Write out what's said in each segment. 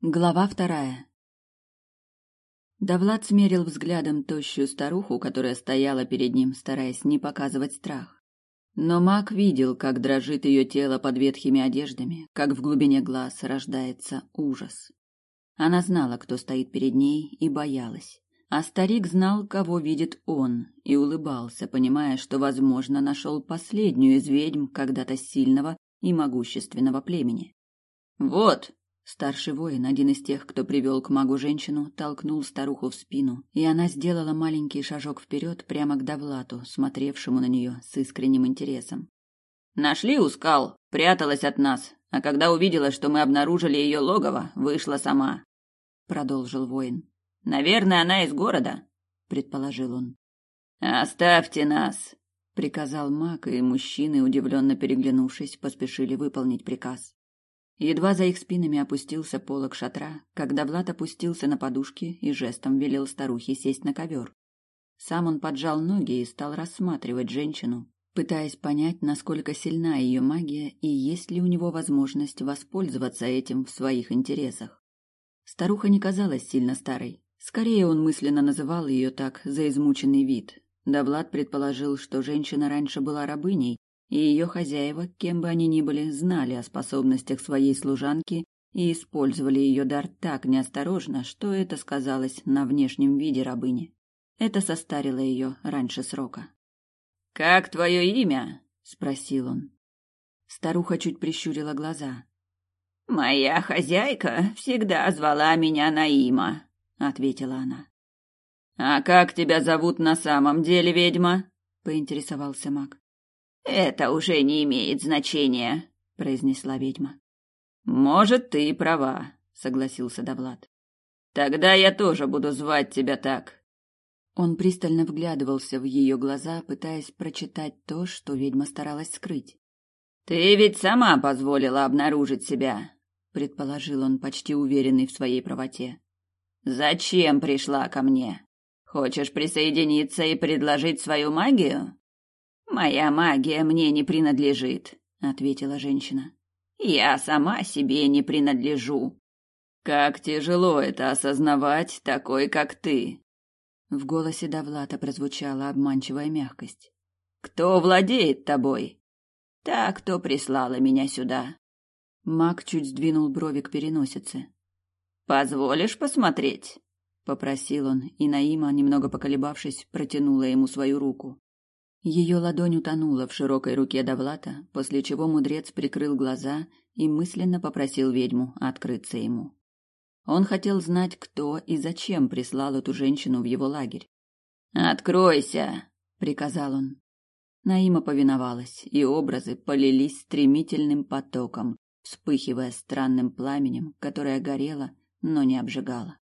Глава вторая. Давлад смерил взглядом тощую старуху, которая стояла перед ним, стараясь не показывать страх. Но маг видел, как дрожит ее тело под ветхими одеждами, как в глубине глаз рождается ужас. Она знала, кто стоит перед ней, и боялась. А старик знал, кого видит он, и улыбался, понимая, что, возможно, нашел последнюю из ведьм когда-то сильного и могущественного племени. «Вот!» Старший воин, один из тех, кто привел к магу женщину, толкнул старуху в спину, и она сделала маленький шажок вперед прямо к Давлату, смотревшему на нее с искренним интересом. «Нашли у скал, пряталась от нас, а когда увидела, что мы обнаружили ее логово, вышла сама», — продолжил воин. «Наверное, она из города», — предположил он. «Оставьте нас», — приказал маг, и мужчины, удивленно переглянувшись, поспешили выполнить приказ. Едва за их спинами опустился полог шатра, когда Влад опустился на подушки и жестом велел старухе сесть на ковер. Сам он поджал ноги и стал рассматривать женщину, пытаясь понять, насколько сильна ее магия и есть ли у него возможность воспользоваться этим в своих интересах. Старуха не казалась сильно старой. Скорее он мысленно называл ее так за измученный вид. Да Влад предположил, что женщина раньше была рабыней и ее хозяева, кем бы они ни были, знали о способностях своей служанки и использовали ее дар так неосторожно, что это сказалось на внешнем виде рабыни. Это состарило ее раньше срока. «Как твое имя?» — спросил он. Старуха чуть прищурила глаза. «Моя хозяйка всегда звала меня Наима», — ответила она. «А как тебя зовут на самом деле, ведьма?» — поинтересовался маг. Это уже не имеет значения, произнесла ведьма. Может, ты и права, согласился Давлад. Тогда я тоже буду звать тебя так. Он пристально вглядывался в ее глаза, пытаясь прочитать то, что ведьма старалась скрыть. Ты ведь сама позволила обнаружить себя, предположил он, почти уверенный в своей правоте. Зачем пришла ко мне? Хочешь присоединиться и предложить свою магию? Моя магия мне не принадлежит, ответила женщина. Я сама себе не принадлежу. Как тяжело это осознавать, такой как ты. В голосе Давлата прозвучала обманчивая мягкость. Кто владеет тобой? Та, кто прислала меня сюда. Мак чуть сдвинул брови к переносице. Позволишь посмотреть? попросил он, и Наима, немного поколебавшись, протянула ему свою руку. Ее ладонь утонула в широкой руке Давлата, после чего мудрец прикрыл глаза и мысленно попросил ведьму открыться ему. Он хотел знать, кто и зачем прислал эту женщину в его лагерь. «Откройся!» — приказал он. Наима повиновалась, и образы полились стремительным потоком, вспыхивая странным пламенем, которое горело, но не обжигало.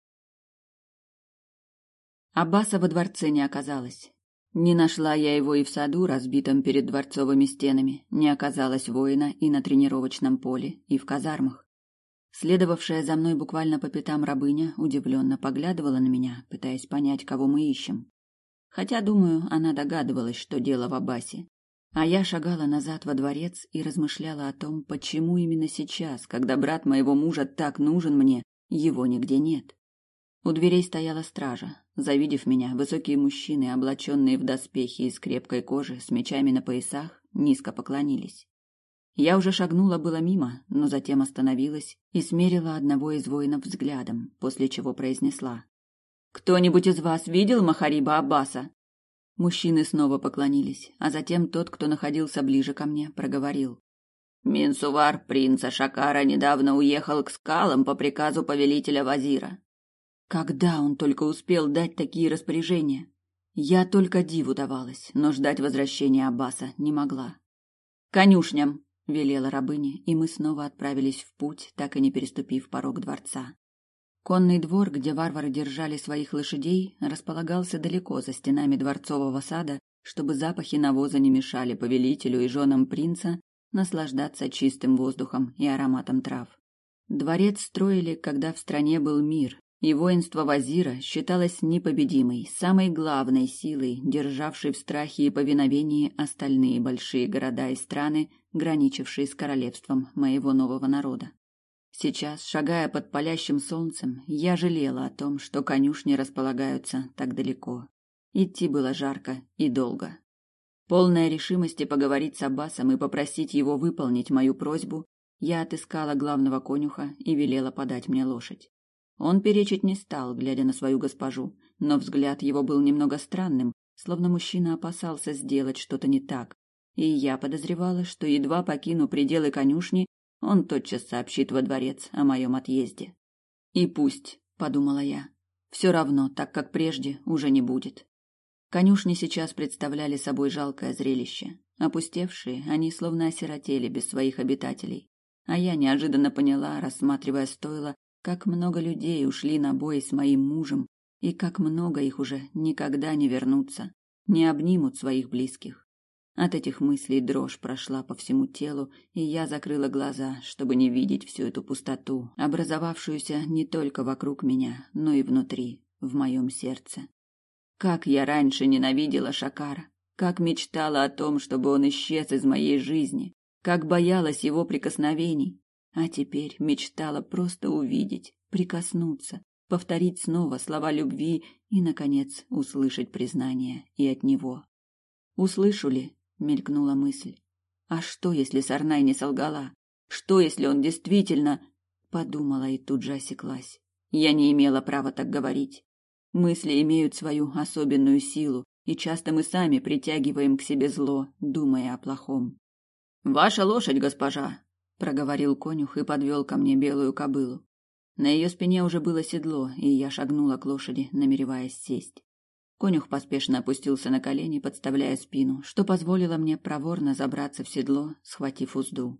Аббаса во дворце не оказалось. Не нашла я его и в саду, разбитом перед дворцовыми стенами, не оказалось воина и на тренировочном поле, и в казармах. Следовавшая за мной буквально по пятам рабыня удивленно поглядывала на меня, пытаясь понять, кого мы ищем. Хотя, думаю, она догадывалась, что дело в Аббасе. А я шагала назад во дворец и размышляла о том, почему именно сейчас, когда брат моего мужа так нужен мне, его нигде нет. У дверей стояла стража. Завидев меня, высокие мужчины, облаченные в доспехи из крепкой кожи, с мечами на поясах, низко поклонились. Я уже шагнула было мимо, но затем остановилась и смерила одного из воинов взглядом, после чего произнесла: "Кто-нибудь из вас видел Махариба Аббаса?" Мужчины снова поклонились, а затем тот, кто находился ближе ко мне, проговорил: "Минсувар принца Шакара недавно уехал к скалам по приказу повелителя Вазира. Когда он только успел дать такие распоряжения? Я только диву давалась, но ждать возвращения Аббаса не могла. «Конюшням!» — велела рабыня, и мы снова отправились в путь, так и не переступив порог дворца. Конный двор, где варвары держали своих лошадей, располагался далеко за стенами дворцового сада, чтобы запахи навоза не мешали повелителю и женам принца наслаждаться чистым воздухом и ароматом трав. Дворец строили, когда в стране был мир, и воинство Вазира считалось непобедимой, самой главной силой, державшей в страхе и повиновении остальные большие города и страны, граничившие с королевством моего нового народа. Сейчас, шагая под палящим солнцем, я жалела о том, что конюшни располагаются так далеко. Идти было жарко и долго. Полная решимости поговорить с Аббасом и попросить его выполнить мою просьбу, я отыскала главного конюха и велела подать мне лошадь. Он перечить не стал, глядя на свою госпожу, но взгляд его был немного странным, словно мужчина опасался сделать что-то не так. И я подозревала, что едва покину пределы конюшни, он тотчас сообщит во дворец о моем отъезде. И пусть, подумала я, все равно, так как прежде уже не будет. Конюшни сейчас представляли собой жалкое зрелище. Опустевшие, они словно осиротели без своих обитателей. А я неожиданно поняла, рассматривая стойло, как много людей ушли на бой с моим мужем, и как много их уже никогда не вернутся, не обнимут своих близких. От этих мыслей дрожь прошла по всему телу, и я закрыла глаза, чтобы не видеть всю эту пустоту, образовавшуюся не только вокруг меня, но и внутри, в моем сердце. Как я раньше ненавидела Шакара, как мечтала о том, чтобы он исчез из моей жизни, как боялась его прикосновений, а теперь мечтала просто увидеть, прикоснуться, повторить снова слова любви и, наконец, услышать признание и от него. Услышу ли, мелькнула мысль. А что, если Сарнай не солгала? Что, если он действительно... Подумала и тут же осеклась. Я не имела права так говорить. Мысли имеют свою особенную силу, и часто мы сами притягиваем к себе зло, думая о плохом. «Ваша лошадь, госпожа!» — проговорил конюх и подвел ко мне белую кобылу. На ее спине уже было седло, и я шагнула к лошади, намереваясь сесть. Конюх поспешно опустился на колени, подставляя спину, что позволило мне проворно забраться в седло, схватив узду.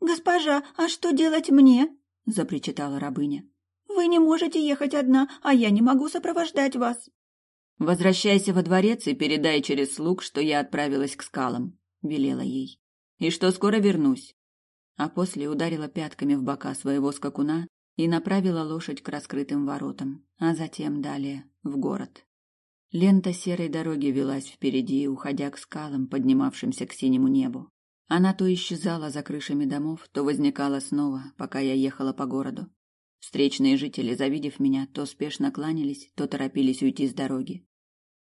«Госпожа, а что делать мне?» – запричитала рабыня. «Вы не можете ехать одна, а я не могу сопровождать вас». «Возвращайся во дворец и передай через слуг, что я отправилась к скалам», – велела ей. «И что скоро вернусь». А после ударила пятками в бока своего скакуна и направила лошадь к раскрытым воротам, а затем далее в город. Лента серой дороги велась впереди, уходя к скалам, поднимавшимся к синему небу. Она то исчезала за крышами домов, то возникала снова, пока я ехала по городу. Встречные жители, завидев меня, то спешно кланялись, то торопились уйти с дороги.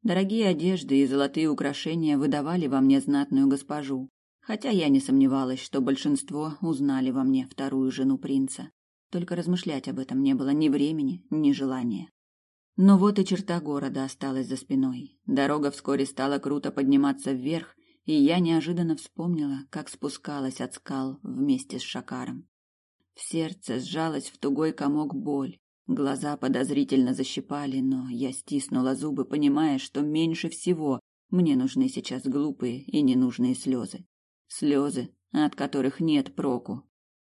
Дорогие одежды и золотые украшения выдавали во мне знатную госпожу, хотя я не сомневалась, что большинство узнали во мне вторую жену принца. Только размышлять об этом не было ни времени, ни желания. Но вот и черта города осталась за спиной. Дорога вскоре стала круто подниматься вверх, и я неожиданно вспомнила, как спускалась от скал вместе с Шакаром. В сердце сжалась в тугой комок боль. Глаза подозрительно защипали, но я стиснула зубы, понимая, что меньше всего мне нужны сейчас глупые и ненужные слезы. Слезы, от которых нет проку.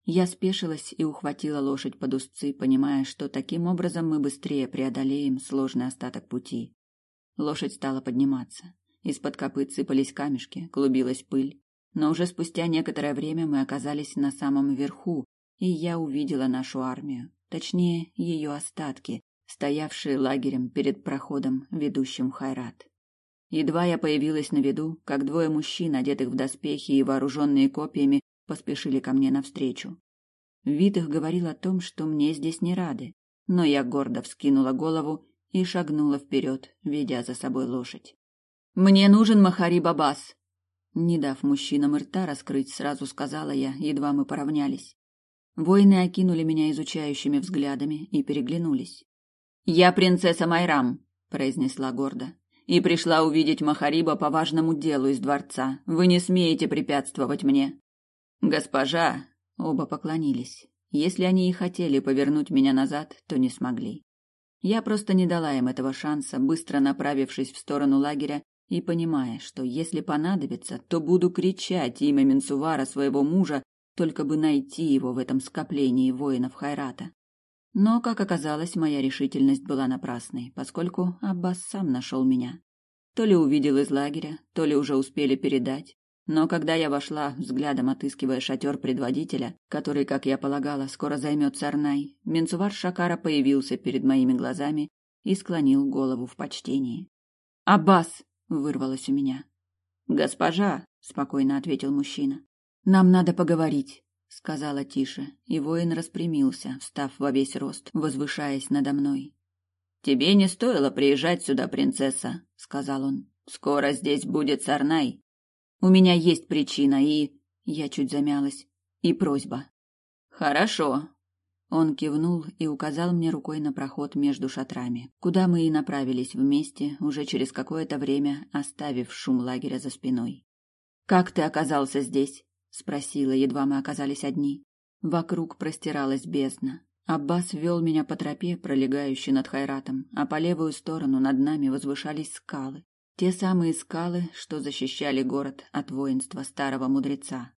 Я спешилась и ухватила лошадь под узцы, понимая, что таким образом мы быстрее преодолеем сложный остаток пути. Лошадь стала подниматься. Из-под копыт сыпались камешки, клубилась пыль. Но уже спустя некоторое время мы оказались на самом верху, и я увидела нашу армию, точнее, ее остатки, стоявшие лагерем перед проходом, ведущим в Хайрат. Едва я появилась на виду, как двое мужчин, одетых в доспехи и вооруженные копьями, поспешили ко мне навстречу. Вид их говорил о том, что мне здесь не рады, но я гордо вскинула голову и шагнула вперед, ведя за собой лошадь. «Мне нужен Махари Бабас!» Не дав мужчинам рта раскрыть, сразу сказала я, едва мы поравнялись. Воины окинули меня изучающими взглядами и переглянулись. «Я принцесса Майрам», — произнесла гордо, — «и пришла увидеть Махариба по важному делу из дворца. Вы не смеете препятствовать мне». Госпожа, оба поклонились. Если они и хотели повернуть меня назад, то не смогли. Я просто не дала им этого шанса, быстро направившись в сторону лагеря и понимая, что если понадобится, то буду кричать имя Менсувара своего мужа, только бы найти его в этом скоплении воинов Хайрата. Но, как оказалось, моя решительность была напрасной, поскольку Аббас сам нашел меня. То ли увидел из лагеря, то ли уже успели передать, но когда я вошла, взглядом отыскивая шатер предводителя, который, как я полагала, скоро займет Сарнай, Менцувар Шакара появился перед моими глазами и склонил голову в почтении. «Аббас!» — вырвалось у меня. «Госпожа!» — спокойно ответил мужчина. «Нам надо поговорить». Сказала тише, и воин распрямился, встав во весь рост, возвышаясь надо мной. Тебе не стоило приезжать сюда, принцесса, сказал он. Скоро здесь будет Сарнай. У меня есть причина и я чуть замялась. И просьба. Хорошо. Он кивнул и указал мне рукой на проход между шатрами, куда мы и направились вместе, уже через какое-то время оставив шум лагеря за спиной. Как ты оказался здесь? Спросила, едва мы оказались одни. Вокруг простиралась бездна. Аббас вел меня по тропе, пролегающей над Хайратом, а по левую сторону над нами возвышались скалы. Те самые скалы, что защищали город от воинства старого мудреца.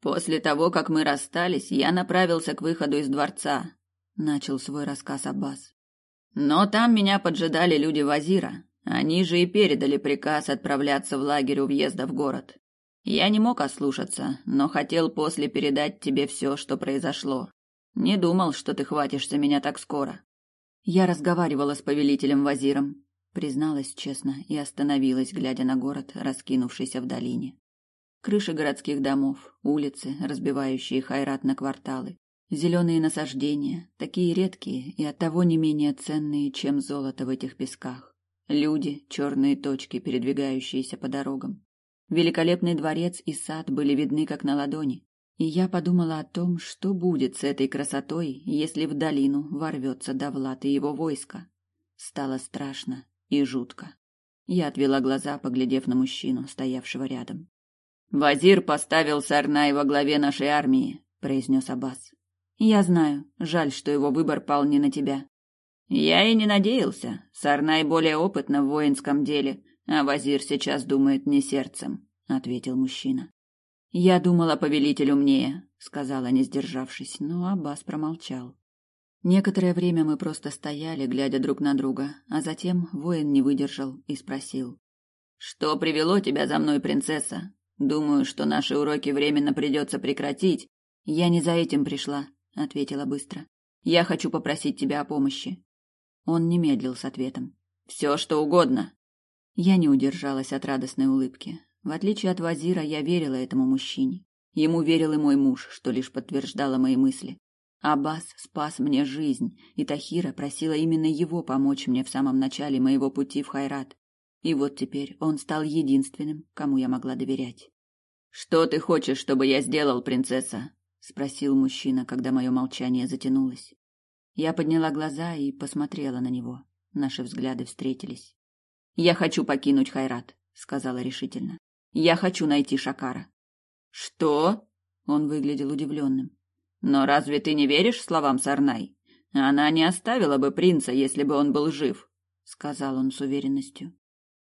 После того, как мы расстались, я направился к выходу из дворца, начал свой рассказ Аббас. Но там меня поджидали люди вазира. Они же и передали приказ отправляться в лагерь у въезда в город. Я не мог ослушаться, но хотел после передать тебе все, что произошло. Не думал, что ты хватишься меня так скоро. Я разговаривала с повелителем Вазиром, призналась честно и остановилась, глядя на город, раскинувшийся в долине. Крыши городских домов, улицы, разбивающие Хайрат на кварталы, зеленые насаждения, такие редкие и оттого не менее ценные, чем золото в этих песках. Люди, черные точки, передвигающиеся по дорогам. Великолепный дворец и сад были видны как на ладони. И я подумала о том, что будет с этой красотой, если в долину ворвется Давлат и его войско. Стало страшно и жутко. Я отвела глаза, поглядев на мужчину, стоявшего рядом. «Вазир поставил Сарнай во главе нашей армии», — произнес Аббас. «Я знаю. Жаль, что его выбор пал не на тебя». «Я и не надеялся. Сарнай более опытна в воинском деле, а Вазир сейчас думает не сердцем», — ответил мужчина. Я думала, повелитель умнее, сказала, не сдержавшись, но Аббас промолчал. Некоторое время мы просто стояли, глядя друг на друга, а затем воин не выдержал и спросил: "Что привело тебя за мной, принцесса? Думаю, что наши уроки временно придется прекратить. Я не за этим пришла", ответила быстро. "Я хочу попросить тебя о помощи". Он не медлил с ответом. «Все, что угодно". Я не удержалась от радостной улыбки. В отличие от Вазира, я верила этому мужчине. Ему верил и мой муж, что лишь подтверждало мои мысли. Аббас спас мне жизнь, и Тахира просила именно его помочь мне в самом начале моего пути в Хайрат. И вот теперь он стал единственным, кому я могла доверять. «Что ты хочешь, чтобы я сделал, принцесса?» — спросил мужчина, когда мое молчание затянулось. Я подняла глаза и посмотрела на него. Наши взгляды встретились. «Я хочу покинуть Хайрат», — сказала решительно. Я хочу найти Шакара. Что? Он выглядел удивленным. Но разве ты не веришь словам Сарнай? Она не оставила бы принца, если бы он был жив, сказал он с уверенностью.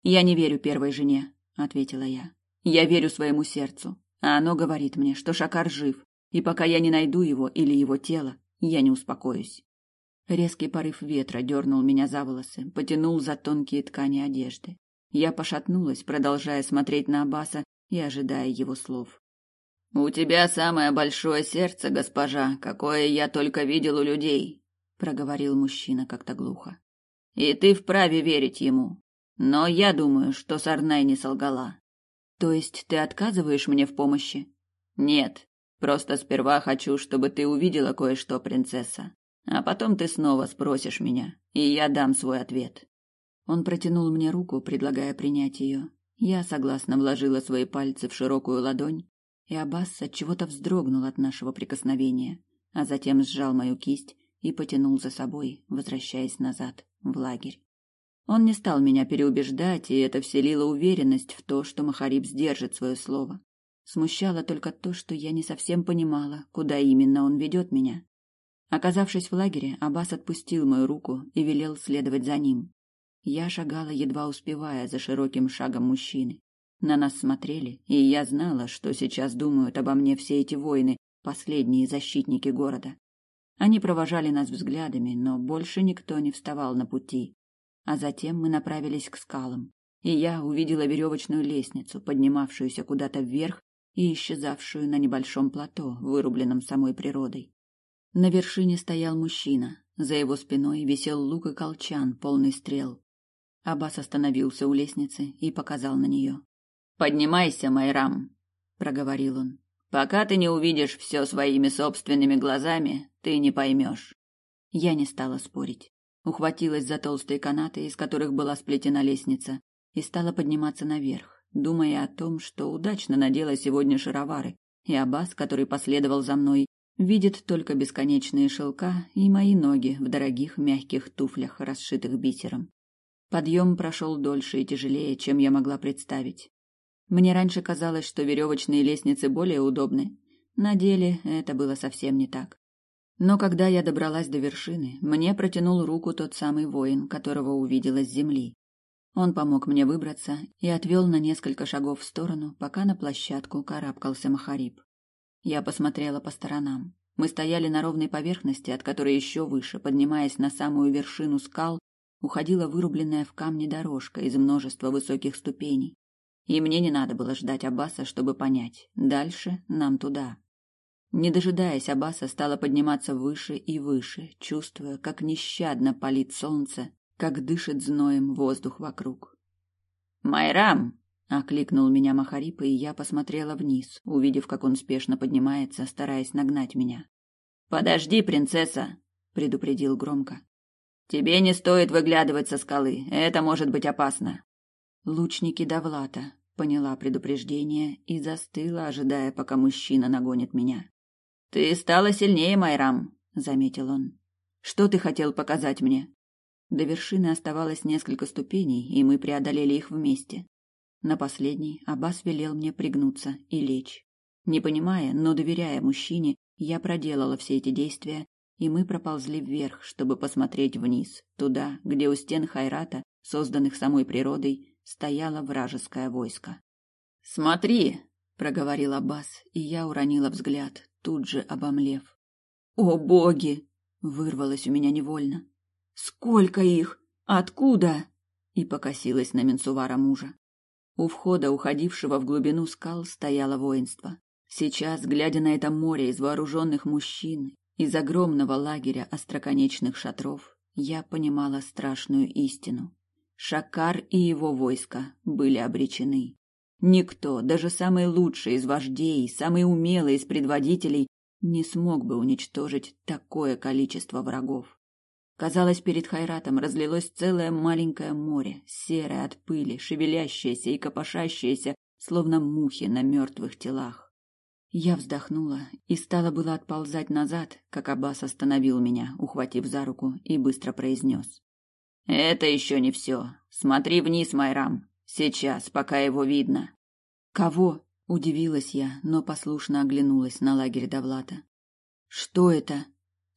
Я не верю первой жене, ответила я. Я верю своему сердцу, а оно говорит мне, что Шакар жив, и пока я не найду его или его тело, я не успокоюсь. Резкий порыв ветра дернул меня за волосы, потянул за тонкие ткани одежды. Я пошатнулась, продолжая смотреть на Аббаса и ожидая его слов. У тебя самое большое сердце, госпожа, какое я только видел у людей, проговорил мужчина как-то глухо. И ты вправе верить ему. Но я думаю, что Сарнай не солгала. То есть ты отказываешь мне в помощи? Нет. Просто сперва хочу, чтобы ты увидела кое-что, принцесса. А потом ты снова спросишь меня, и я дам свой ответ. Он протянул мне руку, предлагая принять ее. Я согласно вложила свои пальцы в широкую ладонь, и Аббас от чего-то вздрогнул от нашего прикосновения, а затем сжал мою кисть и потянул за собой, возвращаясь назад в лагерь. Он не стал меня переубеждать, и это вселило уверенность в то, что Махариб сдержит свое слово. Смущало только то, что я не совсем понимала, куда именно он ведет меня. Оказавшись в лагере, Аббас отпустил мою руку и велел следовать за ним. Я шагала, едва успевая за широким шагом мужчины. На нас смотрели, и я знала, что сейчас думают обо мне все эти воины, последние защитники города. Они провожали нас взглядами, но больше никто не вставал на пути. А затем мы направились к скалам, и я увидела веревочную лестницу, поднимавшуюся куда-то вверх и исчезавшую на небольшом плато, вырубленном самой природой. На вершине стоял мужчина, за его спиной висел лук и колчан, полный стрел. Аббас остановился у лестницы и показал на нее. «Поднимайся, Майрам», — проговорил он. Пока ты не увидишь все своими собственными глазами, ты не поймешь. Я не стала спорить. Ухватилась за толстые канаты, из которых была сплетена лестница, и стала подниматься наверх, думая о том, что удачно надела сегодня шаровары, и Аббас, который последовал за мной, видит только бесконечные шелка и мои ноги в дорогих мягких туфлях, расшитых бисером. Подъем прошел дольше и тяжелее, чем я могла представить. Мне раньше казалось, что веревочные лестницы более удобны. На деле это было совсем не так. Но когда я добралась до вершины, мне протянул руку тот самый воин, которого увидела с земли. Он помог мне выбраться и отвел на несколько шагов в сторону, пока на площадку карабкался Махариб. Я посмотрела по сторонам. Мы стояли на ровной поверхности, от которой еще выше, поднимаясь на самую вершину скал, уходила вырубленная в камне дорожка из множества высоких ступеней. И мне не надо было ждать Аббаса, чтобы понять. Дальше нам туда. Не дожидаясь Аббаса, стала подниматься выше и выше, чувствуя, как нещадно палит солнце, как дышит зноем воздух вокруг. «Майрам!» — окликнул меня Махарипа, и я посмотрела вниз, увидев, как он спешно поднимается, стараясь нагнать меня. «Подожди, принцесса!» — предупредил громко. «Тебе не стоит выглядывать со скалы, это может быть опасно». «Лучники Давлата», — поняла предупреждение и застыла, ожидая, пока мужчина нагонит меня. Ты стала сильнее, Майрам, заметил он. Что ты хотел показать мне? До вершины оставалось несколько ступеней, и мы преодолели их вместе. На последней Аббас велел мне пригнуться и лечь. Не понимая, но доверяя мужчине, я проделала все эти действия, и мы проползли вверх, чтобы посмотреть вниз, туда, где у стен Хайрата, созданных самой природой, стояло вражеское войско. «Смотри!» — проговорил Аббас, и я уронила взгляд, тут же обомлев. «О, боги!» — вырвалось у меня невольно. «Сколько их? Откуда?» И покосилась на Менсувара мужа. У входа, уходившего в глубину скал, стояло воинство. Сейчас, глядя на это море из вооруженных мужчин, из огромного лагеря остроконечных шатров, я понимала страшную истину. Шакар и его войско были обречены. Никто, даже самый лучший из вождей, самый умелый из предводителей, не смог бы уничтожить такое количество врагов. Казалось, перед Хайратом разлилось целое маленькое море, серое от пыли, шевелящееся и копошащееся, словно мухи на мертвых телах. Я вздохнула и стала было отползать назад, как Аббас остановил меня, ухватив за руку, и быстро произнес. «Это еще не все. Смотри вниз, Майрам. Сейчас, пока его видно. Кого? удивилась я, но послушно оглянулась на лагерь Давлата. Что это?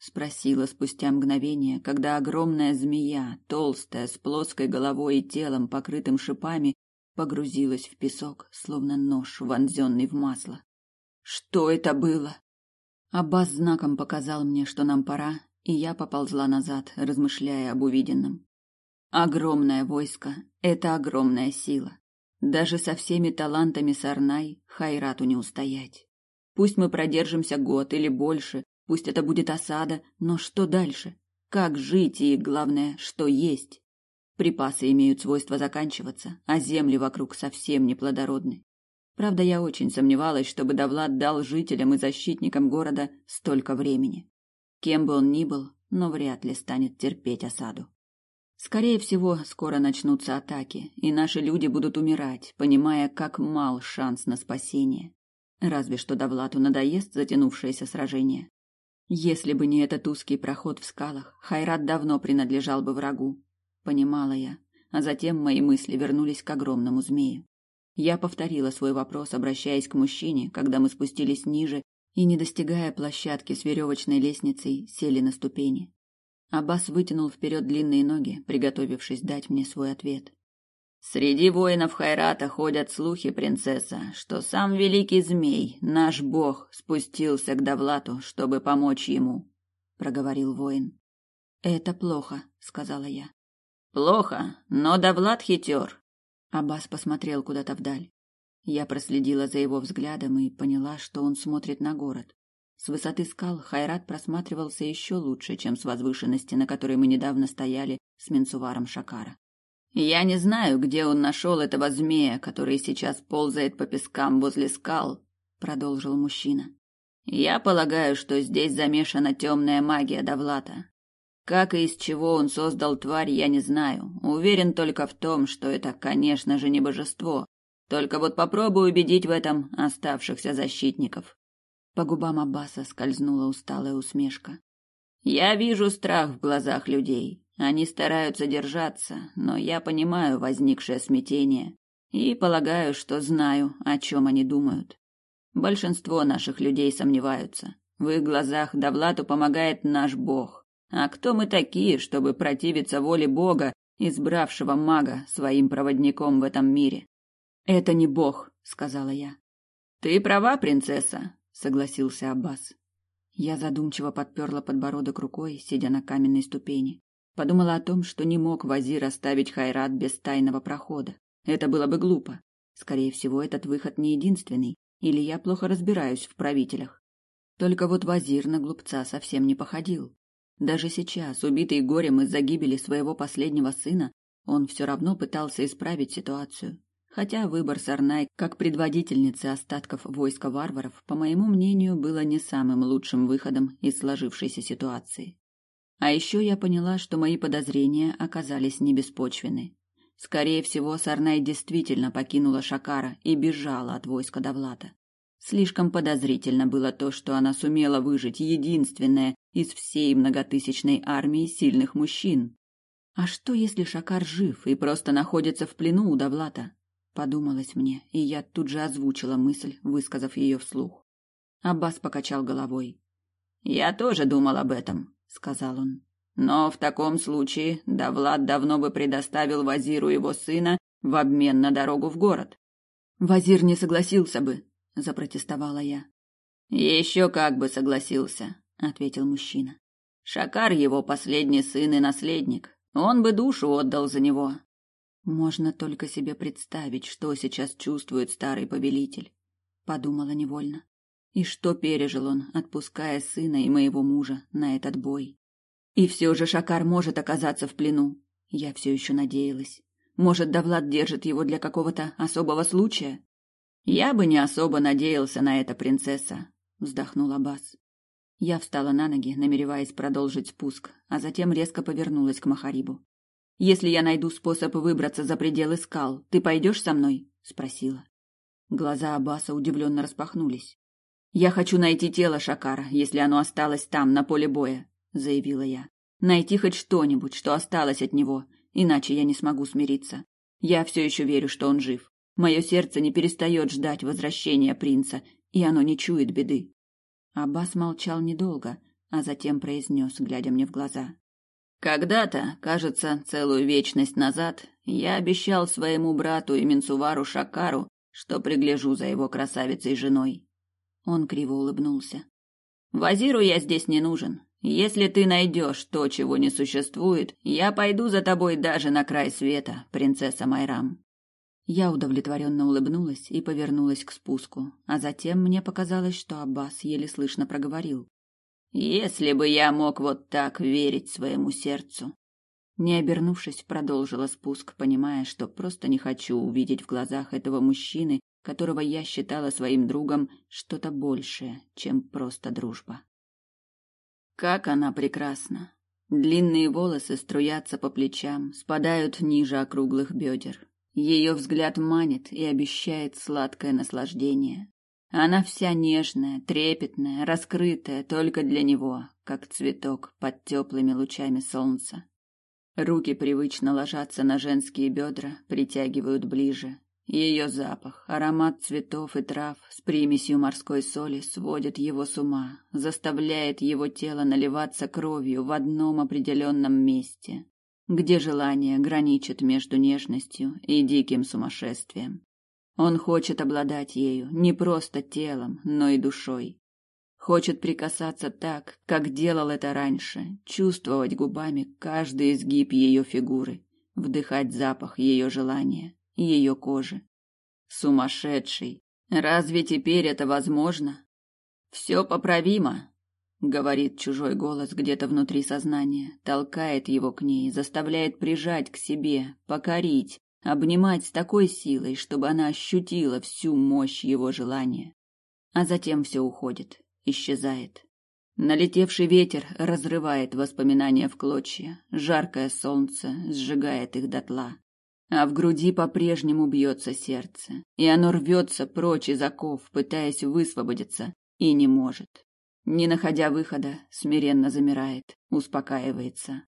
Спросила спустя мгновение, когда огромная змея, толстая, с плоской головой и телом, покрытым шипами, погрузилась в песок, словно нож, вонзенный в масло. Что это было? Аббас знаком показал мне, что нам пора, и я поползла назад, размышляя об увиденном. Огромное войско — это огромная сила. Даже со всеми талантами Сарнай Хайрату не устоять. Пусть мы продержимся год или больше, пусть это будет осада, но что дальше? Как жить и, главное, что есть? Припасы имеют свойство заканчиваться, а земли вокруг совсем не плодородны. Правда, я очень сомневалась, чтобы Давлад дал жителям и защитникам города столько времени. Кем бы он ни был, но вряд ли станет терпеть осаду. Скорее всего, скоро начнутся атаки, и наши люди будут умирать, понимая, как мал шанс на спасение. Разве что Давлату надоест затянувшееся сражение. Если бы не этот узкий проход в скалах, Хайрат давно принадлежал бы врагу. Понимала я, а затем мои мысли вернулись к огромному змею. Я повторила свой вопрос, обращаясь к мужчине, когда мы спустились ниже и, не достигая площадки с веревочной лестницей, сели на ступени. Аббас вытянул вперед длинные ноги, приготовившись дать мне свой ответ. Среди воинов Хайрата ходят слухи, принцесса, что сам великий змей, наш бог, спустился к Давлату, чтобы помочь ему, проговорил воин. Это плохо, сказала я. Плохо, но Давлат хитер. Аббас посмотрел куда-то вдаль. Я проследила за его взглядом и поняла, что он смотрит на город. С высоты скал Хайрат просматривался еще лучше, чем с возвышенности, на которой мы недавно стояли с Менсуваром Шакара. Я не знаю, где он нашел этого змея, который сейчас ползает по пескам возле скал, продолжил мужчина. Я полагаю, что здесь замешана темная магия Давлата. Как и из чего он создал тварь, я не знаю. Уверен только в том, что это, конечно же, не божество. Только вот попробуй убедить в этом оставшихся защитников. По губам Аббаса скользнула усталая усмешка. Я вижу страх в глазах людей. Они стараются держаться, но я понимаю возникшее смятение и полагаю, что знаю, о чем они думают. Большинство наших людей сомневаются. В их глазах Давлату помогает наш бог. А кто мы такие, чтобы противиться воле бога, избравшего мага своим проводником в этом мире? Это не бог, сказала я. Ты права, принцесса, согласился Аббас. Я задумчиво подперла подбородок рукой, сидя на каменной ступени. Подумала о том, что не мог Вазир оставить Хайрат без тайного прохода. Это было бы глупо. Скорее всего, этот выход не единственный, или я плохо разбираюсь в правителях. Только вот Вазир на глупца совсем не походил. Даже сейчас, убитый горем из-за гибели своего последнего сына, он все равно пытался исправить ситуацию. Хотя выбор Сарнай как предводительницы остатков войска варваров, по моему мнению, было не самым лучшим выходом из сложившейся ситуации. А еще я поняла, что мои подозрения оказались не беспочвены. Скорее всего, Сарнай действительно покинула Шакара и бежала от войска Давлата. Слишком подозрительно было то, что она сумела выжить единственная из всей многотысячной армии сильных мужчин. А что, если Шакар жив и просто находится в плену у Давлата? подумалось мне, и я тут же озвучила мысль, высказав ее вслух. Аббас покачал головой. Я тоже думал об этом, сказал он. Но в таком случае Давлад давно бы предоставил Вазиру его сына в обмен на дорогу в город. Вазир не согласился бы, запротестовала я. Еще как бы согласился, ответил мужчина. Шакар его последний сын и наследник. Он бы душу отдал за него, можно только себе представить, что сейчас чувствует старый повелитель, подумала невольно. И что пережил он, отпуская сына и моего мужа на этот бой. И все же Шакар может оказаться в плену. Я все еще надеялась. Может, Давлад держит его для какого-то особого случая? Я бы не особо надеялся на это, принцесса, вздохнула Бас. Я встала на ноги, намереваясь продолжить спуск, а затем резко повернулась к Махарибу. Если я найду способ выбраться за пределы скал, ты пойдешь со мной? спросила. Глаза Аббаса удивленно распахнулись. Я хочу найти тело Шакара, если оно осталось там, на поле боя, заявила я. Найти хоть что-нибудь, что осталось от него, иначе я не смогу смириться. Я все еще верю, что он жив. Мое сердце не перестает ждать возвращения принца, и оно не чует беды. Аббас молчал недолго, а затем произнес, глядя мне в глаза: когда-то, кажется, целую вечность назад, я обещал своему брату Именсувару Шакару, что пригляжу за его красавицей женой. Он криво улыбнулся. Вазиру я здесь не нужен. Если ты найдешь то, чего не существует, я пойду за тобой даже на край света, принцесса Майрам. Я удовлетворенно улыбнулась и повернулась к спуску, а затем мне показалось, что Аббас еле слышно проговорил: если бы я мог вот так верить своему сердцу. Не обернувшись, продолжила спуск, понимая, что просто не хочу увидеть в глазах этого мужчины, которого я считала своим другом, что-то большее, чем просто дружба. Как она прекрасна! Длинные волосы струятся по плечам, спадают ниже округлых бедер. Ее взгляд манит и обещает сладкое наслаждение. Она вся нежная, трепетная, раскрытая только для него, как цветок под теплыми лучами солнца. Руки привычно ложатся на женские бедра, притягивают ближе. Ее запах, аромат цветов и трав с примесью морской соли сводит его с ума, заставляет его тело наливаться кровью в одном определенном месте, где желание граничит между нежностью и диким сумасшествием. Он хочет обладать ею не просто телом, но и душой. Хочет прикасаться так, как делал это раньше, чувствовать губами каждый изгиб ее фигуры, вдыхать запах ее желания, ее кожи. Сумасшедший. Разве теперь это возможно? Все поправимо, говорит чужой голос где-то внутри сознания, толкает его к ней, заставляет прижать к себе, покорить, обнимать с такой силой, чтобы она ощутила всю мощь его желания. а затем все уходит, исчезает. Налетевший ветер разрывает воспоминания в клочья, жаркое солнце сжигает их дотла. А в груди по-прежнему бьется сердце, и оно рвется прочь из оков, пытаясь высвободиться, и не может. Не находя выхода, смиренно замирает, успокаивается.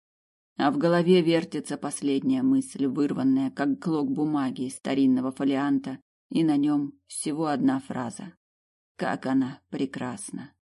А в голове вертится последняя мысль, вырванная, как клок бумаги из старинного фолианта, и на нем всего одна фраза. Как она прекрасна!